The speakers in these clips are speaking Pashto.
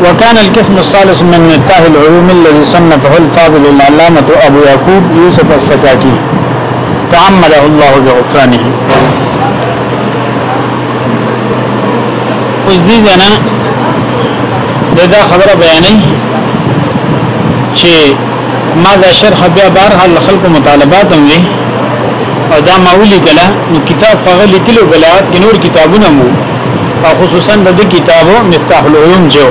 وكان القسم الثالث من مفتاح العلوم الذي صنفه الفاضل العلامة أبو يعقوب يوسف السكاكي تعمده الله بغفرانه اوس دې ځنا دا خبره بیانې چې ما دا شرح بیا بارها خلکو مطالبات هم وي او دا ماولی کله نو کتاب هغه لیکلو بلات کې نور کتابونه مو او خصوصا د دې کتابو مفتاح العلوم جو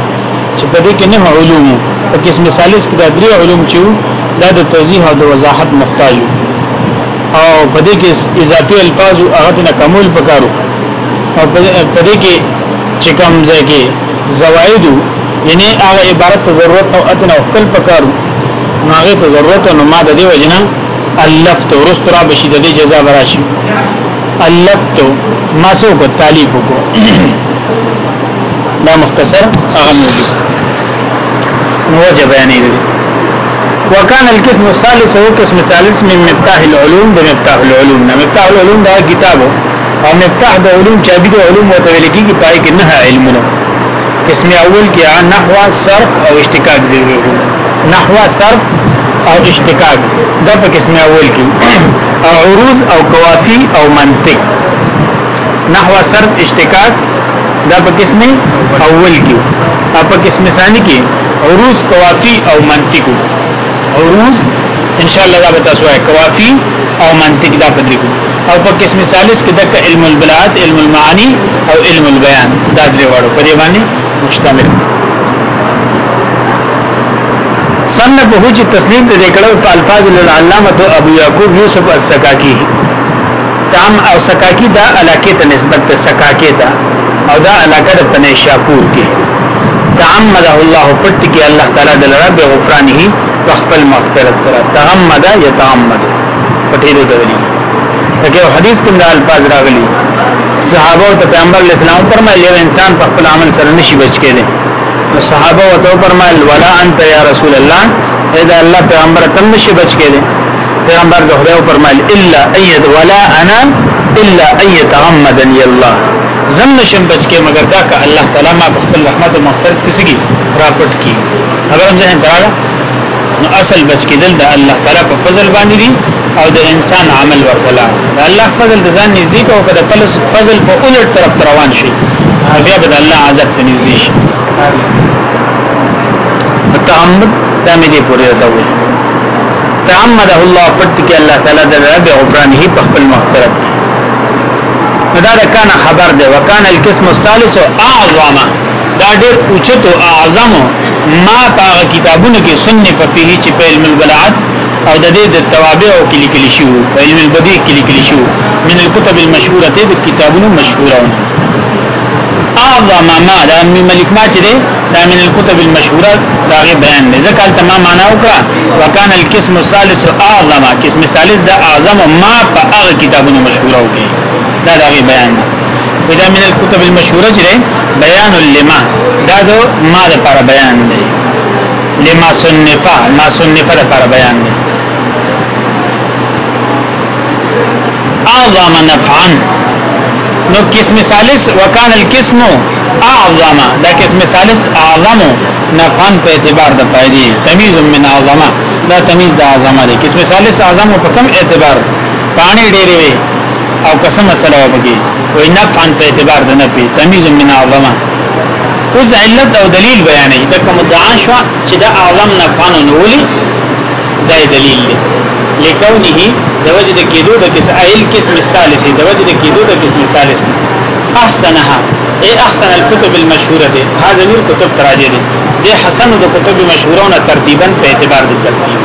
چې په دې کې نه علوم په قسم ثالث کې د درې علوم چې دا د توضیح او د وضاحت محتاج او په دې کې اضافي الفاظ او هغه نه کمول پکارو او په دې کې چې کوم ځای کې زوائد یعنی هغه عبارت ته ضرورت او اتنه خپل پکارو هغه ته ضرورت نو ما د دې وجنه الفت ورست را بشي د دې جزاء براشي الفت ما سو کو تعلیف کو دا مختصر هغه موضوع نو وجه بیانې دي وکانه القسم الثالث هو قسم ثالث من مفتاح العلوم بمفتاح العلوم مفتاح العلوم دا کتابو او مفتاح د علوم چابي د علوم متویل کیږي پای کې نه علمونه قسم اول کې نحو صرف او اشتقاق ذکر نحو صرف او اشتقاق دا په قسم اول کې او عروض او قوافی او منطق نحو صرف اشتقاق دا په قسم اول کې او په قسم ثاني کې عروض قوافی او منطق عروض ان شاء الله دا به تاسو وایي قوافی او منطق دا په او په قسم ثالث کې د علم البلاد علم المعانی او علم البیان دا درې وړو په دې باندې مشتمل سنه په هوچ تسلیم دې کړو په الفاظ للعلامه ابو یعقوب یوسف السکاکی تام او سکاکی دا علاقه ته نسبت په سکاکی دا او دا علاقه د پنه شاپور کې تعمده الله پټ کې الله تعالی د رب غفرانه خپل مغفرت سره تعمده یتعمد پټې د دلی دا حدیث کې د الفاظ راغلي صحابه او پیغمبر اسلام فرمایلی انسان په خپل عمل سره نشي بچ کېدی نو صحابه او تو فرمایل ولا انت یا رسول الله اذا الله پیغمبر تم نشي بچ کېدی پیغمبر د خدای فرمایل الا ايد ولا انا الا ايتعمدني الله زم نشم بچ کې مگر دا که الله تعالی ما خپل رحمت او مغفرت کسګي راپټ کی خبر هم ځه دراله نو اصل بچ کېدل د الله تعالی په فضل باندې دي او د انسان عمل ورتلا د الله فضل د ځان نږدې کو کده پلس فضل په اولټ طرف روان شي بیا به د الله عذاب ته نږدې شي تعمد دا مې دې پورې دا وې تعمده الله پټ کې الله تعالی د رب عبران هی په خپل مغفرت دا دا کانا خبر ده وکانا القسم الثالث اعظم دا ډیر اوچت او اعظم ما پاغ کتابونه کې سنن په فيه چې په علم البلاعات او د دې د توابع او کلی کلی شو په علم البدیع کلی کلی شو من الكتب المشهوره دې کتابونه مشهوره اعظم ما دا ملک ما چې ده دا من الكتب المشهوره دا غي بیان دي ځکه تمام معنا وکړه وکانا القسم الثالث اعظم قسم ثالث دا اعظم ما په هغه کتابونه مشهوره وکړي دا دا بیان دا من الكتب المشهوره جره بیان لما دا دو ما دا پر بیان دی لما سنفا ما سنفا دا پر بیان دی اعظم نفعا نو قسم ثالث وکان القسم اعظم دا قسم ثالث اعظم نفعا په اعتبار د فائدې تمیز من اعظم دا تمیز د اعظم دی قسم ثالث اعظم په کم اعتبار پانی ډېری وي او قسم مسله وبږي وای نفع په اعتبار د نفي تمیز من اعظم اوس علت او دلیل بیانې دا کوم دعا شو چې دا اعظم نه قانون ولي دا دلیل دی لکونه د وجد کېدو د کس اهل قسم الثالثه د وجد کېدو د قسم الثالثه احسنها اي احسن الكتب المشهوره دي هاذ نور کتب تراجه دي دي حسن د کتب مشهورونه ترتیبا په اعتبار د ترتیب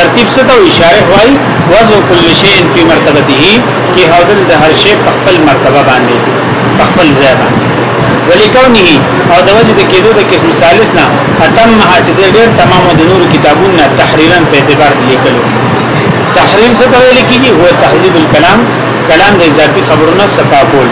ترتیب څه ته اشاره وایي وضع کل شیء فی مرتبته کی حاضر د هر شی په خپل مرتبه باندې په خپل ځای باندې ولیکونه او د وجه د کېدو د قسم ثالث نه اتم حاجت ډېر تمام د نور کتابونو تحریرا په اعتبار لیکلو تحریر څه ته لیکيږي هو تهذیب الكلام کلام د اضافي خبرونو صفا کول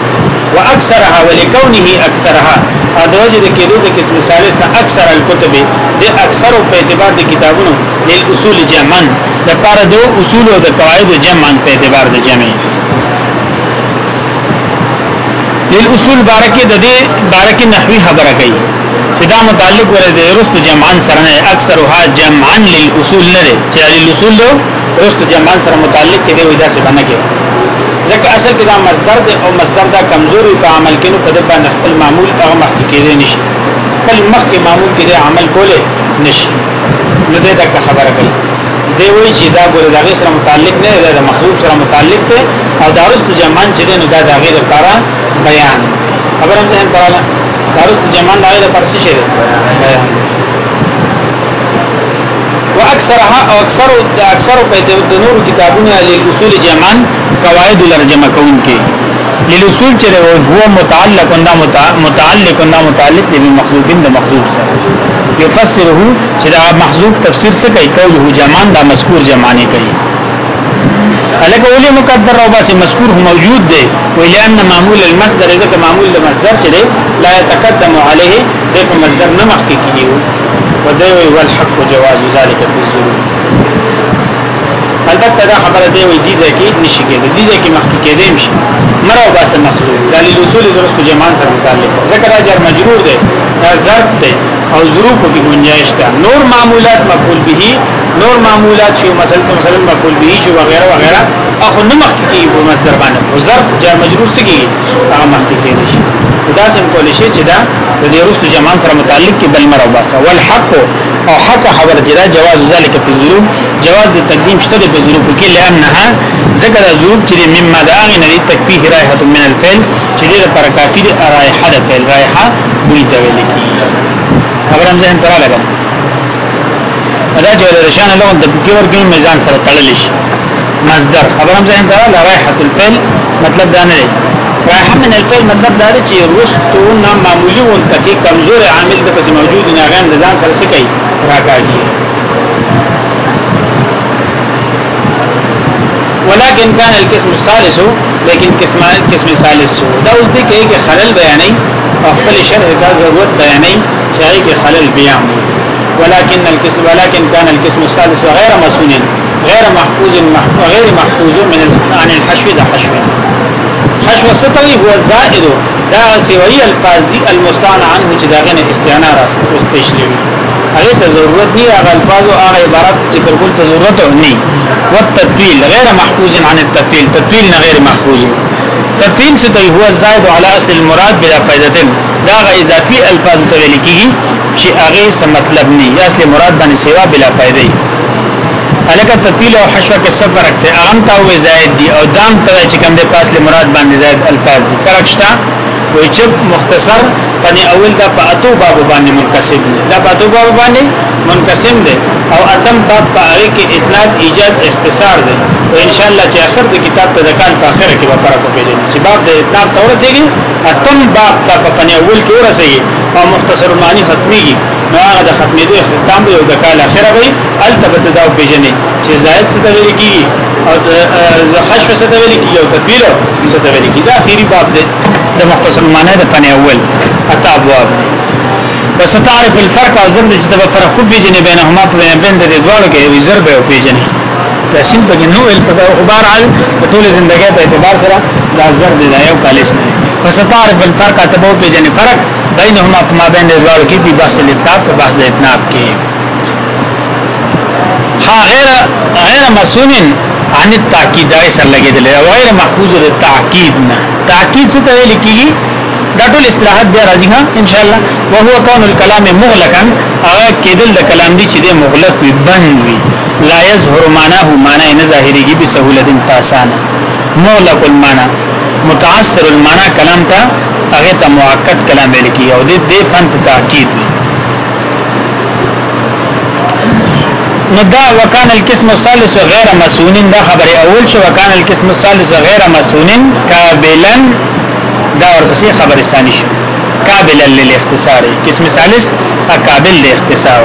واكثرها ولكونه اكثرها ادوجه د کېدو د قسم ثالث نه اکثر الکتب د اکثر په اعتبار د کتابونو د اصول جمعا د پاره د اصول او د قواعد جمعا په اعتبار د جمع للاصول بارکه د دې بارکه نحوی خبره کوي چې دا متعلق ور دي رست جمعان سره نه اکثر ها جمعان للاصول لري چې للاصول رست جمعان سره متعلق کې دی وجہ سے باندې کې ځکه اصل کې دا مصدر دی او مصدر دا کمزوري په عمل کې نو په دبا خپل معمول هغه مخکې کېدې نشي خپل مخکې معمول کې عمل کولې نشي نو دې دا خبره کوي دی وایي چې دا ګور دغه سره متعلق نه دی دا مخلوق سره متعلق دی او دا رس جمان چې نو دا د غیر لپاره بیان خبر هم ځین پراله دا رس جمان دا لپاره څه شي دی بیان واکثرها او اکثر اکثر په دې د نور کتابونو علي اصول جمان قواعد لرجمه کون کې للوصول چې هو متعلق انده متعلق انده متعلق دی مخذوب د مخذوب سره يفسره چې دا محذوب تفسیر څه کوي کوي جمان دا مذکور جمانه کوي الکه اولی مقدر او باسه مذکور موجود دی ولئن معمول المصدر ځکه معمول د مصدر چې دی لا يتقدم عليه د مصدر نه مخکې کیږي و دوی والحق جواز ذلك في الظروف البته دا خبره دی وای دي ځکه نشي کېدی دي ځکه مخکې کېدی نشي مرو بس مخزول دلیل اصول درست جمان سره متعلق ذکر اجر مجرور دی دا ضرب دی او ظروف کې گنجائش ده نور معمولات مفعول به نور معمولات شی مثلا مثلا مفعول به شی وغیرہ وغیرہ اخو نه مخکې کې په مصدر باندې او ضرب جر مجرور څه کېږي هغه مخکې کېدی شي دا سم کول شي چې دا د دې رست جمان سره متعلق کې بل مرو بس والحق او حق خبر جدا جواز ذلك في الظروف جواز د تقدیم شته په ظروف کې لانها ذکر ظروف چې مما د اغه نه تکفیه رائحه من الفعل چې د پر کافی د رائحه د فعل رائحه بوی ته ویل کی خبر هم ځین تراله ده دا جوړ رشان له د کې ورګي میزان سره تړلې شي مصدر خبرم ځین دا رائحه الفعل مطلب دا نه رائحه من الفعل مطلب دا دی چې رستو نه معمولی ون تکي کمزور عامل د پس موجود نه غان نظام سره سکی راکاږي ولكن كان القسم الثالث لیکن قسم قسم ثالث دا اوس دی کوي کې خلل بیانې او خپل شرح دا ضرورت بیانې چې هغه کې خلل بیان ولكن القسم ولكن كان القسم الثالث غیر مسنون غیر محفوظ غیر محفوظ من عن الحشو ده حشو حشو ستوي هو الزائد دا سوی الفاظ دي المستعان عنه چې داغه نه استعانه راس استشلی هغه ته ضرورت نه هغه الفاظ او هغه عبارت چې کول ته ضرورت نه والتطويل غیر محفوظ عن التطويل تطويل نه غیر محفوظ تطويل ستوي هو الزائد على اصل المراد بلا فائده دا غ اضافي الفاظ ته لیکيږي چې هغه څه مطلب نه اصل مراد باندې سوا بلا فائده الکه تطیل او حشو کې سب رکھتے اغم تا وې زائد دي او دام ته چې کوم دې پاس له مراد باندې زائد الفاظ دي کرښتا وې چې مختصر پني اول دا په اتو باب باندې منقسم دي دا په اتو باب باندې منقسم دي او اتم باب په هغه کې اطلاق ایجاز اختصار دي او ان شاء الله چې اخر د کتاب په ذکر په اخر کې به پرکو پیژنې چې باب د اطلاق تورسيږي اتم باب ته په پني اول کې ورسيږي او مختصر معنی ختميږي نو هغه د ختمېدو اختتام دی او د کال اخره وي التبت دا پیژنې چې زائد څه ته کیږي او د خشو څه ته کیږي او تطویل څه ته کیږي دا اخیری باب دی د مختصر معنی د فن اول اته ابواب دی وستعرف الفرق او زم چې د فرق کو پیژنې بینهما په بین د دوړو کې وي ضرب او پیژنې تحصیل بګې نو ال عبارت عن ټول ژوندۍ په اعتبار سره دا ضرب دی دا یو کالس نه وستعرف الفرق ته به پیژنې فرق بینهما فما بین دوار کی فی بحث الاتناب فی بحث الاتناب کی ها غیر غیر مسئول عن التاکید دای سر لگی دلی او غیر محفوظ دی تاکید نا تاکید سے تاوی لکی دا ټول اصلاحات بیا راځي ها ان شاء الله وهو كون الكلام مغلقا هغه کېدل د کلام دی چې د مغلق وي بند وي لا يظهر معناه معنی نه ظاهريږي په سهولت په اسانه مغلق المعنى متعثر المعنى کلام ته هغه ته موقت کلام ویل کی او دې دې پند تاکید نو دا وکان القسم الثالث غیر مسنون دا خبره اول شو وکان القسم الثالث غیر مسنون قابلا دا ورپسې خبره ثانی شو قابل للاختصار قسم ثالث قابل لاختصار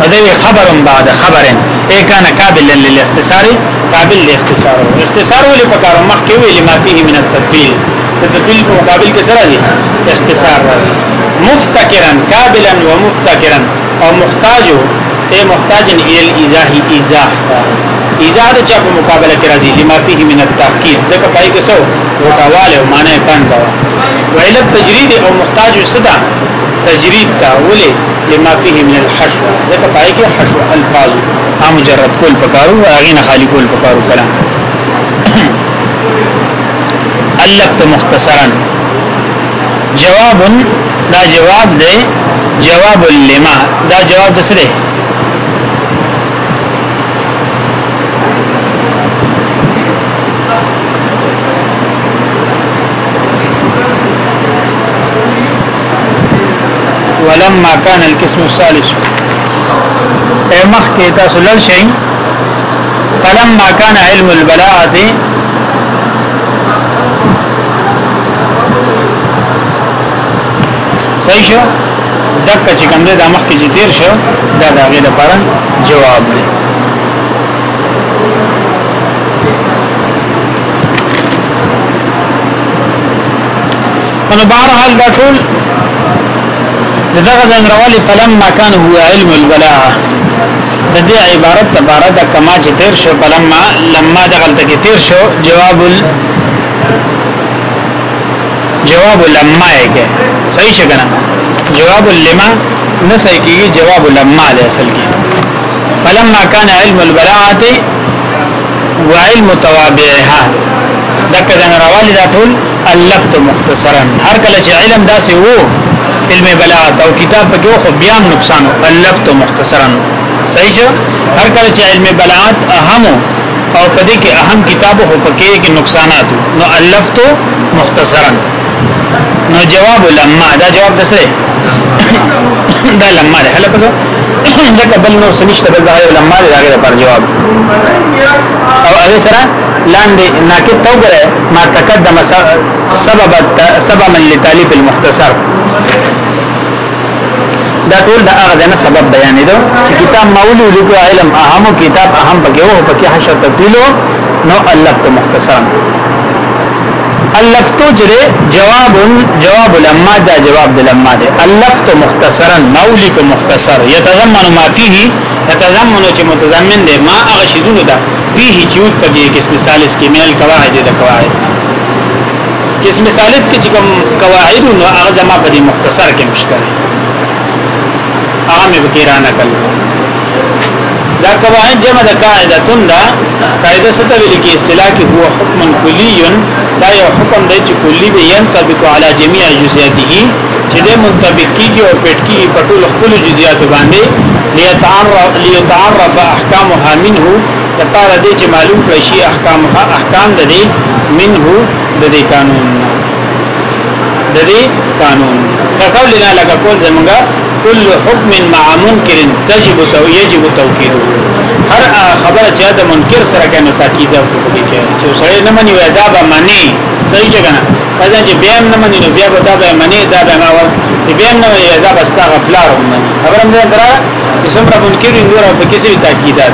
ودوی خبرم بعد خبرن اے کان قابل للاختصار قابل لاختصار اختصار ولې په کار مخ کې ویل ما فيه من التطبیل د تطویل په مقابل کې سره دي اختصار راځي مفتکرا قابلا ومفتکرا او محتاج اے محتاج الى الازاح ازاح ازاح د چا په مقابله کې راځي لما فيه من التاكيد ځکه پای کې سو وکواله او معنی پند دا ویل تجرید او محتاج صدا تجرید تا ولې لما فيه من الحشو ځکه پای کې حشو الفاظ هم مجرد کول پکارو او غینه خالی کول پکارو کلام علقت مختصرا جواب دا جواب دے جواب لما دا جواب دس ولما كان القسم الثالث اي مخ کې تاسو لړ شئ فلما كان علم البلاغه صحیح شو دک چې کوم دې د مخ کې تیر شو دا د هغه لپاره جواب دی نو بهرحال دا ټول دغه ځان راولي فلم مکان هو علم البلاغه د دې عبارت عبارت کما چې تیر شو فلم لما دغلت کې تیر شو جواب جواب لما ہے کہ صحیح شکنا جواب لما نسائی کی جواب لما دے اصل کی فلما کان علم البراعت وعلم توابعها دک دن روالی دا ټول اللبت مختصرا هر کله چې علم داسې وو علم بلاغت او کتاب پکې خو بیا نقصان اللبت مختصرا صحیح شو هر کله چې علم بلاغت اهم او پدې کې اهم کتابو هو پکې کې نقصانات نو اللبت مختصرا نو جواب لما دا جواب د سره دا لما ده هله پس ځکه بل نو سنشت بل دا لما ده هغه پر جواب او هغه سره لاندې ناکد تو غره ما تقدم سبب سببا لتالیف المختصر دا ټول د هغه ځنه سبب بیانې دو چې کتاب مولو لیکو علم اهم کتاب اهم پکې وو پکې حشر تبدیلو نو الله ته مختصرا اللفت جره جواب جواب لما دا جواب د لما ده اللفت مختصرا مولیک مختصر يتضمن ما فيه يتضمن چې متضمن ده ما هغه شیدونه ده فيه چې په دې کې اسم ثالث کې مل قواعد ده قواعد اسم ثالث کې چې کوم قواعد نو هغه زما په دې مختصر کې مشکل هغه مې وکیرانه کړل دا قواعد جمع د قاعدتون دا قاعده ست ویل کې اصطلاح کې هو حکم کلی دا یو حکم دی چې کلی به ينطبق على جميع جزئیاته چې د منطبق کیږي او پټ کیږي په ټول خپل جزئیات باندې ليتعرف ليتعرف احکامها منه لپاره دې چې معلوم کړي شي احکام احکام د دې منه د دې قانون د دې قانون دا قولنا لکه کول زمونږه كل حكم مع منكر تجب تو يجب توكيده هر خبر چې دا منکر سره کنه تاکید او کوي چې سړی نه مني وای دا به مني صحیح څنګه نه پدې چې بیا نه مني نو بیا به دا به مني دا به ما و بیا نه وای دا به ستاسو پلار ومني خبر هم ځان درا څومره منکر نور او په کیسه تاکیدات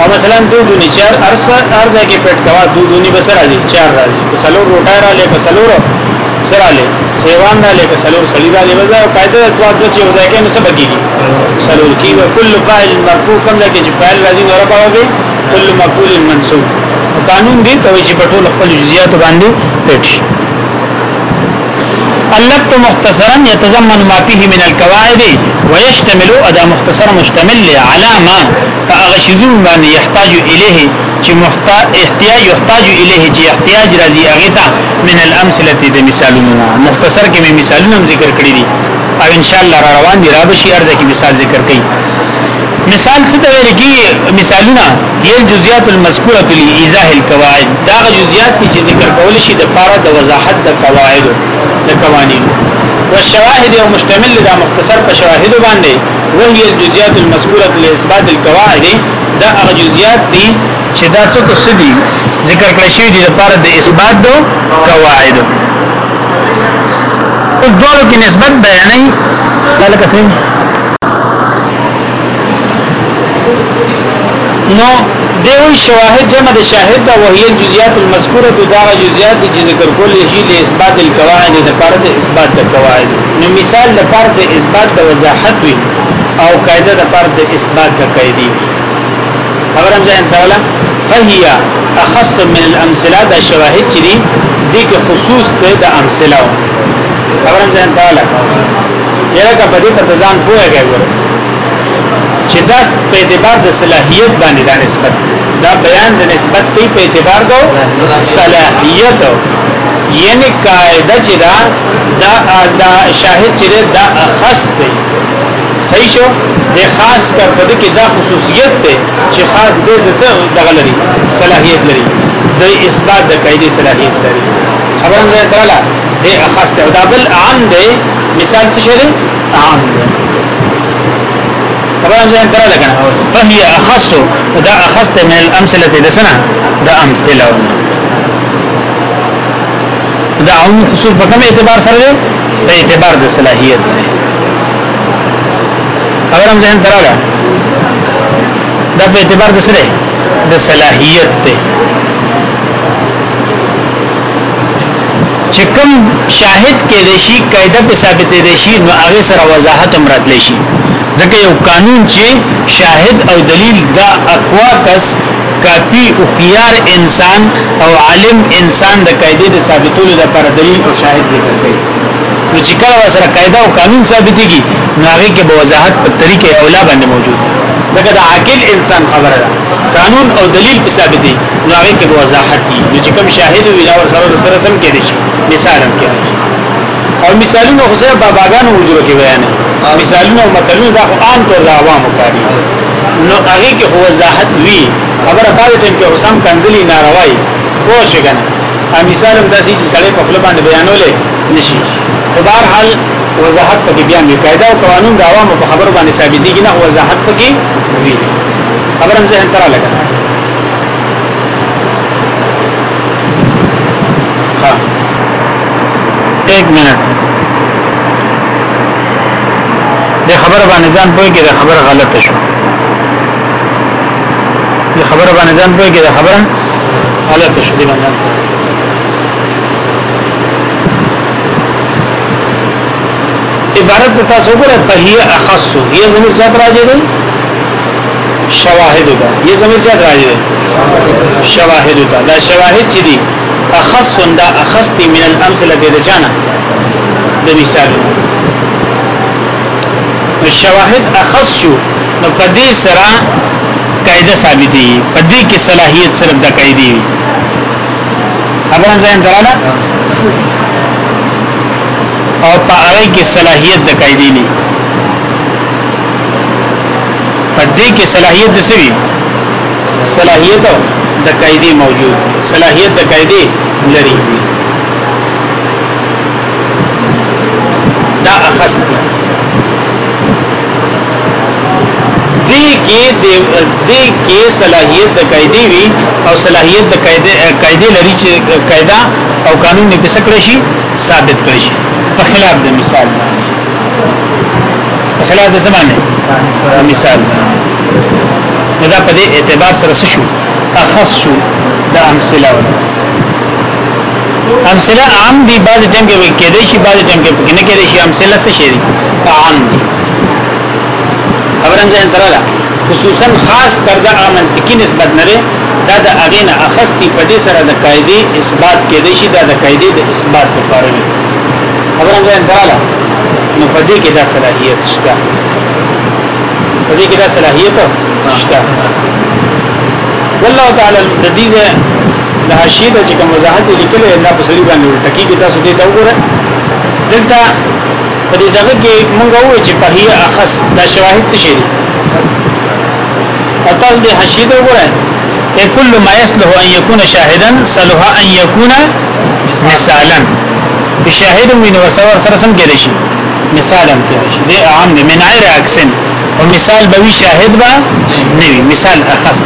او مثلا دو دونی چار ارسا ارزا کې پټ کوا دو دونی بسر راځي چار راځي په سلور روټای را لې په سلور سره لې سیوان را لکه سلور سړی را لکه وزا قاعده د دوه دوه چې وزا کې نو سبا کیږي سلور کی و کل فاعل مرفوع کوم لکه چې فاعل راځي نو را پاوږي کل مقبول منصوب قانون دی ته چې په ټول خپل جزئیات باندې پېټ شي المؤلف مختصرا يتضمن ما فيه من القواعد ويشتمل ادا مختصر مشتمل على ما فاغشزون من يحتاج اليه چې احتیاج يحتاج اليه چې احتیاج راځي هغه ته من الامثله د مثالونو مختصر کې مې مثالونه ذکر کړی دي او ان شاء الله را روان دي را بشي ارزه کې مثال ذکر کړي مثال څه ته ویل کیږي مثالونه یل جزئیات المذکوره لایزاح القواعد دا جزئیات چې ذکر کول شي د پاره د وضاحت د قواعد د قوانین والشواهد او مشتمل دا مختصر په شواهد باندې وهي الجزئيات المذكوره لاثبات القواعد دا هغه جزئیات دي چې دا څه کو سدي ذکر کړی شوی دي لپاره د اثبات دو قواعد او دوه کې نسبت بیانې دلته څنګه نو دیوی شواهد جمع د شاهد دا وهي الجزئیات المذکوره دا جزئیات چې ذکر کولې شي د اثبات القواعد د فرض اثبات د قواعد نو مثال د فرض اثبات د وضاحت وي او قاعده د فرض اثبات د قاعده خبر هم ځان تعالی فهیا اخص من الامثله د شواهد چې دي د خصوص ته د امثله خبر هم ځان تعالی یره کا په دې په ځان پوهه کوي چې دا په اعتبار د صلاحیت باندې دا نسبت دا بیان د نسبت کوي په اعتبار د صلاحیت یعنی قاعده چې دا دا شاهد چې دا خاص دی صحیح شو د خاص کار په دې کې دا خصوصیت دی چې خاص دې د څه دغه لري صلاحیت لري د اثبات د قاعده صلاحیت لري خبرم زه تعالی د خاص ته دا بل عام دی مثال څه شری عام دی خبر هم ځان کړل کنه فهي اخص دا اخصت من الامثله د سنه دا امثله دا عموم خصوص په کوم اعتبار سره دی په اعتبار د صلاحيت خبر هم ځان کړل دا په اعتبار د سره د صلاحيت دی چې کوم شاهد کې د شي قاعده په ثابتې دي شي نو هغه سره وضاحت هم راتلی شي ځکه یو قانون چې شاهد او دلیل دا اقوا کس کافی او خيار انسان او عالم انسان د قاعده د ثابتولو لپاره دلیل او شاهد ذکر کوي نو چې کله سره قاعده او قانون ثابتيږي نو هغه کې به وضاحت په طریقې اولا باندې موجود ځکه د عاقل انسان خبره ده قانون او دلیل په ثابتي نو هغه کې به وضاحت دي نو چې کوم شاهد وي دا ورسره سره سم کې دي مثال هم کې او مثالونه خو سره باباګانو وجوه کې بیان دي مثالونه او مطلبونه دا عام طور د عوامو کاری نو هغه کې هو وضاحت وی خبره دا ټیم کې حسام کنزلی ناروای وو شي کنه ا مثال هم داسې چې سړی په خپل باندې بیانولې نشي په بهر حال وضاحت پکې بیان دی قاعده او قانون د عوامو په خبرو باندې ثابت دي نه وضاحت پکې وی خبره هم ځین تر لګا ایک منٹ د خبره باندې ځان پوي کې د خبره غلطه شو د خبره باندې ځان پوي کې د خبره غلطه شو دی باندې عبارت د تاسو وګوره په هي اخص هي زمير زیات راځي دی شواهد ده هي زمير زیات راځي دی شواهد ده دا شواهد چې دي اخص دا اخصتي من الامثله د چانه د مثالونو نو شواهد اخص شو نو په دې سره قاعده ثابت دي په دې کې صلاحيت صرف د قاعده وي خبر هم ځان دراله او په هغه کې صلاحيت د قاعده نه په دې کې صلاحيت د سوي صلاحيت د قاعده موجود صلاحيت د قاعده لري دا اخص دي دی کې دی کې صلاحيت د قیدی وی او صلاحيت د قیدی قیدی لري چې قاعده او قانون نه پسکړ شي ثابت کړی شي په خلاف د مثال په خلاف د زمانه مثال نو دا په دې اعتبار سره شو اخص شو د امثله امثله عام دی بعض ټیم کې کېدې شي بعض ټیم کې نه کېدې شي امثله څه شي عام دی خبرم ځین تراله خصوصا خاص کرده منطقي نسبت نه دا د اغینه اخستی په دې سره د قاعده اثبات کېدې شي دا د قاعده د اثبات لپاره دی خبرم ځین تراله نو په دې کې دا صلاحيت شته په دې کې دا صلاحيت شته والله تعالی د دې د حشیده چې کوم وضاحت لیکلې دا په سړي باندې ټکی کې تاسو دې تا وګورئ دلته په دې دغه کې مونږ وایو چې په هي اخص د شواهد څه شي اته دې حشید وګورئ اے کل ما یصلح ان یکون شاهدا صلح ان یکون مثالا شاهد من ورسور سرسم کېدې شي مثالا کېدې شي دې عام دې من غیر اکسن او مثال به شاهد با نه مثال اخص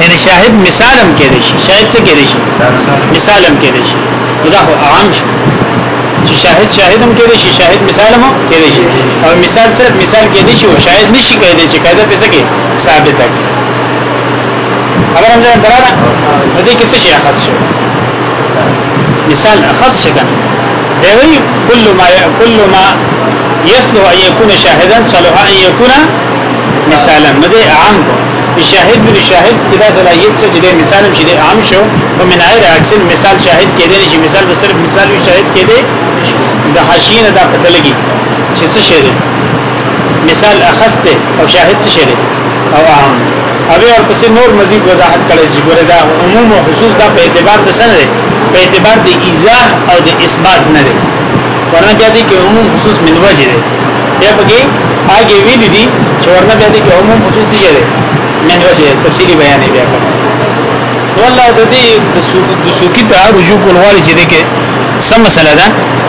یعنی شاهد مثالم کېدې شي شاهد څه کېدې شي مثالم کېدې شي دا عام شي چې شاهد شاهد هم کېدی شي شاهد مثال هم کېدی شي او مثال صرف مثال کېدی شي او شاهد نشي کېدی چې قاعده په سکه ثابت ده خبر هم ځان درانه د دې کې څه شي خاص شي مثال خاص شي کنه دی کل ما کل ما يصلح ان يكون شاهدا صلح ان يكون مثالا مده عام کو شاهد بن شاهد کدا صلاحیت څه جدي مثال هم شیدي عام شو او من غیر عکس مثال شاهد کېدی نشي مثال به صرف مثال وی شاهد کېدی د حاشیه دا پته لګي چې څه شی دی مثال اخسته او شاهد څه شی دی او عام او یو پس نور مزید وضاحت کړي چې ګوره دا عموم او خصوص دا په اعتبار د سن دی په اعتبار د ایزاح او د اثبات نه دی ورنه بیا دي کې عموم خصوص منوجه دی یا پکې هغه ویل دي چې ورنه بیا دي کې عموم خصوص یې دی منوجه تفصیلی بیان یې بیا کړو والله د دې د سوقي ته رجوع کول غواړي چې دغه سم مسله ده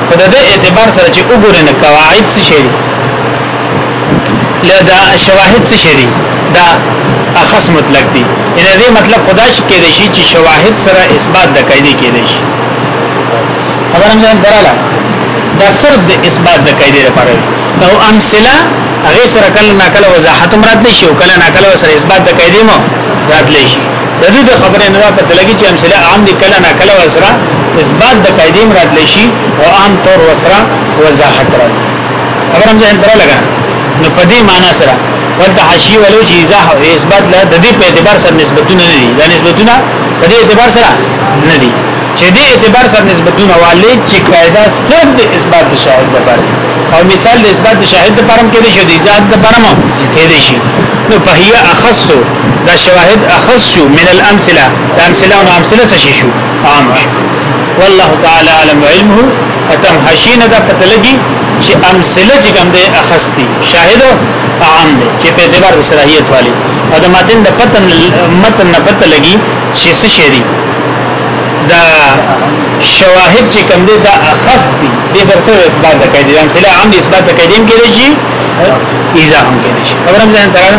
خو د اعتبار سره چې وګورئ نه قواعد څه شي له دا شواهد څه شي دا اخص مطلق دي ان دې مطلب خدا شي کې شي چې شواهد سره اثبات د قاعده کې دي شي خبرم ځان دراله دا صرف د اثبات د قاعده لپاره او امثله هغه سره کله ناکله وضاحت مراد نشي او کله ناکله سره اثبات د قاعده مو راتلی شي د دې خبره نه پته لګی چې امثله عام دي کله نه کله وسره اثبات د قیدیم راتلی شي او عام طور وسره وضاحت راځي اگر هم ځین پره لګا نو په دې معنی سره ولته حشی ولو چې اضافه اثبات له د دې په اعتبار سره نسبتونه نه دي دا نسبتونه په دې اعتبار سره نه دي چې دې اعتبار سره نسبتونه والي چې قاعده صرف د اثبات شاهد لپاره او مثال د اثبات شاهد پرم کې دي شو د ذات پرم کې دي شي نو فهي اخص دا شواهد اخص شو من الامثله د امثله او امثله څه شو عام شو والله تعالی علم علمه اتم حشین دا پته لګي چې امثله چې کوم ده اخص دي شاهد عام دي چې په اعتبار د صلاحيت والی او د متن د پتن متن نه پته لګي چې څه شي دا شواهد چې کوم دي دا اخص دي د سر سره اثبات د قیدیم امثله عام دي اثبات د قیدیم کې لشي ایزا هم کې لشي خبرم ځان تر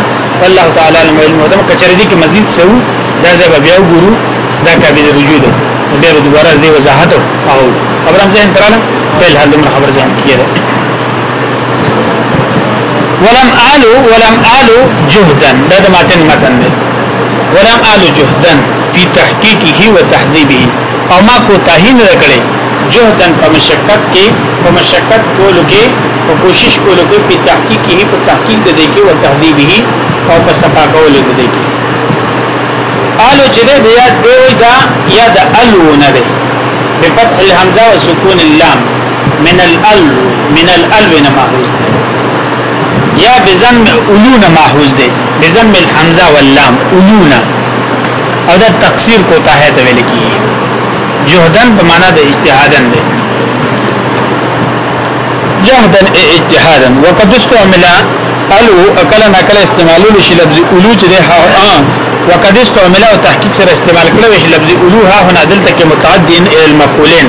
الله تعالی علم المعظم کچری دي کې مزید سو دا ځکه بیا ګورو دا قابل رجوع ده بیا دوباره دې وضاحت او خبرم ځان تر بل هر دمر خبر ځان کیره ولم آلو ولم آلو جهدا دا د ماتن متن ولم آلو جهدا فی تحقیقه و تحذیبه او ما کوتاهی نه کړي جهدن په مشقت کې په مشقت کولو کې په کوشش کولو کې په تحقیق کې په تحقیق د دې کې او تهذیبه او په صفا کولو د دې کې آلو چې دې یاد دی وای دا یاد الو نه دی په فتح الحمزه او سکون اللام من الال من الالو نه ماحوز دی یا بزم علون ماحوز دی بزم الحمزه واللام علونه او دا تقصیر کوتا ہے ته ویل کی جهدن په معنا د اجتهادن دی جهدن اجتهادن وقد استعمل الو اکلا نکلا استعمالو لشي لفظ اولو چې ده ها وقد استعمل او تحقیق سره استعمال کړو شي لفظ اولو ها هنا دلته کې متعدین المفعولين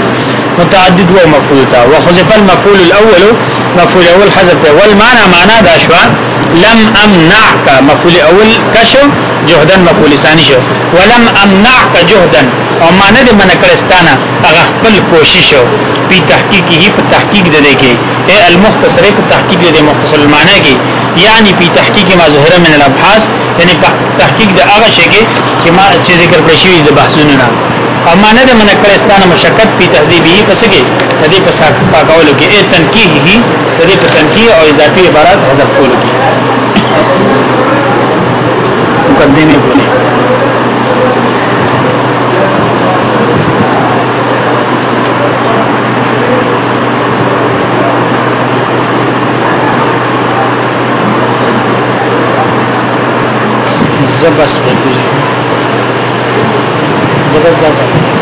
متعدد و مفعول تا وحذف المفعول الاول مفعول اول حذف والمعنى معنا دا شوان لم امنعك مفعول اول کشو جهدا مفعول ثانی شو ولم امنعك جهدا او معنی دې من کړستانه هغه خپل کوشش په تحقیق هی په تحقیق ده کې اے المختصر په تحقیق دې مختصر المعنی کې یعنی په تحقیق ما ظاهره من الابحاث یعنی په تحقیق د هغه شی کې چې ما چې ذکر کړی شوی د بحثونو نه او معنی د منکرستان مشکک په تهذیبی پسګه د دې په ساق پاکولو کې ا تنکیه هی د دې په تنکیه او اضافي عبارت حذف کولو کې مقدمه بولی زبس بولی زبردست دا ده